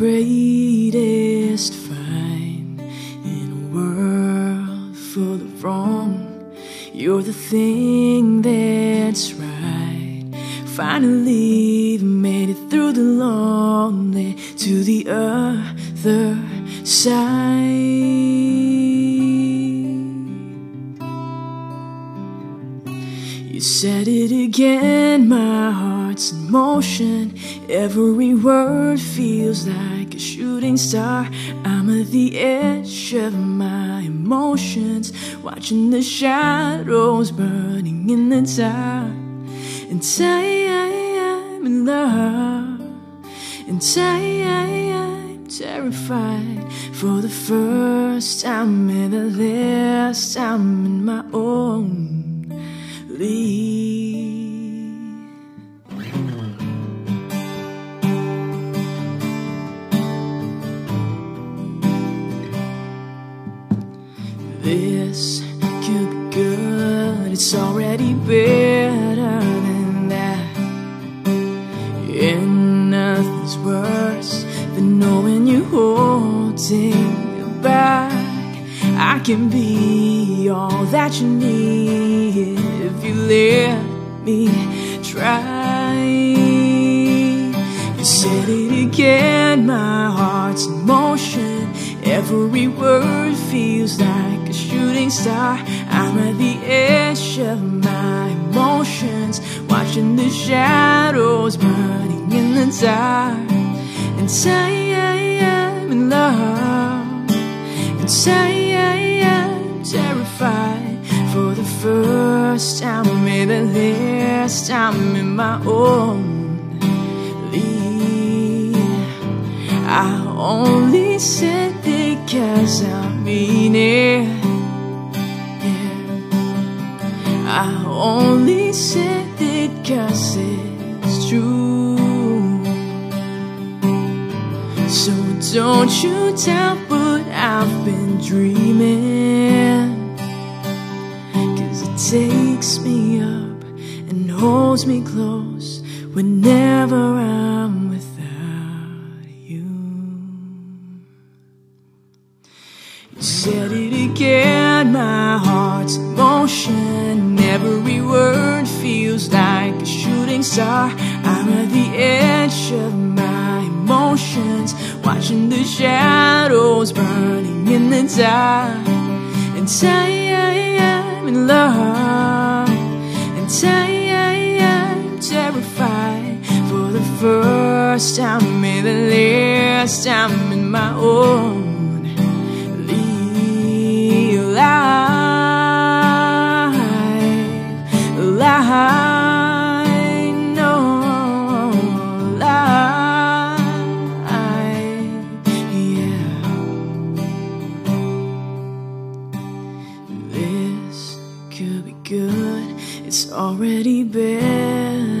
greatest find in a world full of wrong. You're the thing that's right. Finally made it through the lonely to the other side. You said it again, my heart's in motion. Every word feels like a shooting star. I'm at the edge of my emotions, watching the shadows burning in the dark. And I'm in love, and I'm terrified for the first time and the last time in my own this could be good, it's already better than that. And nothing's worse than knowing you're holding can be all that you need if you let me try. You said it again, my heart's in motion. Every word feels like a shooting star. I'm at the edge of my emotions, watching the shadows burning in the dark. And I am in love. And I first time, maybe the last time in my own league. I only said it cause I mean it. Yeah. I only said it cause it's true. So don't you doubt what I've been dreaming. Takes me up and holds me close whenever I'm without you. You said it again, my heart's motion. Every word feels like a shooting star. I'm at the edge of my emotions, watching the shadows burning in the dark. And I am in love, and I am terrified for the first time, maybe the last time in my own could be good. It's already better